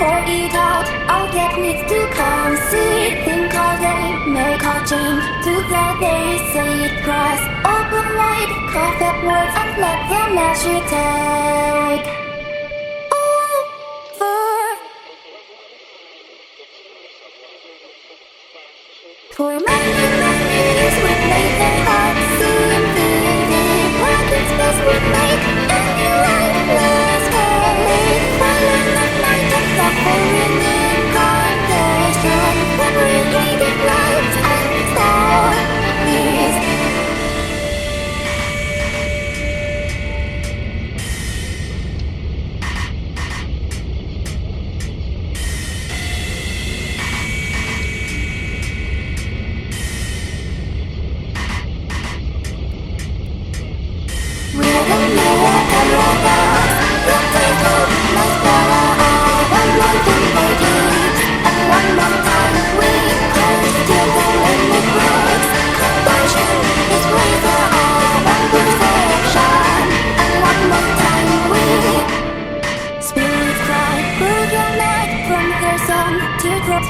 pour it out. All that needs to come, see it, think all day, make all change. To that they say it cross. Open wide, Cough that words and let the magic take. For my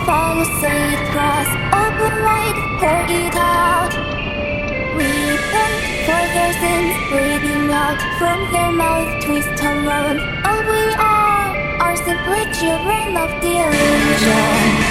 Follow safe cross, open wide, pour it out. Repent for their sins, breathing out from their mouth, twist around. All we are are simply children of the illusion.